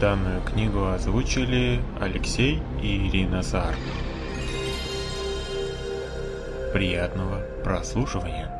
Данную книгу озвучили Алексей и Ирина Зар. Приятного прослушивания!